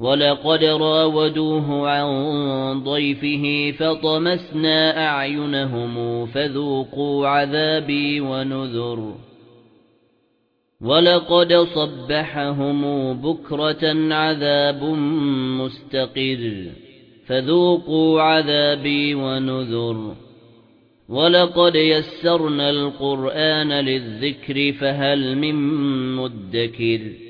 وَلَقَدْ رَاوَدُوهُ عَن ضَيْفِهِ فَطَمَسْنَا أَعْيُنَهُمْ فَذُوقُوا عَذَابِي وَنُذُرِ. وَلَقَدْ صَبَّحَهُمْ بُكْرَةً عَذَابٌ مُسْتَقِرٌّ فَذُوقُوا عَذَابِي وَنُذُرِ. وَلَقَدْ يَسَّرْنَا الْقُرْآنَ لِلذِّكْرِ فَهَلْ مِن مُّدَّكِرٍ.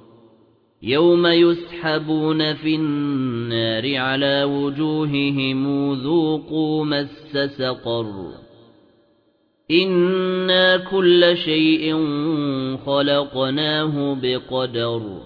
يَوْمَ يُسْحَبُونَ فِي النَّارِ عَلَى وُجُوهِهِمْ ذُوقُوا مَسَّ سَقَرَ إِنَّا كُلَّ شَيْءٍ خَلَقْنَاهُ بِقَدَرٍ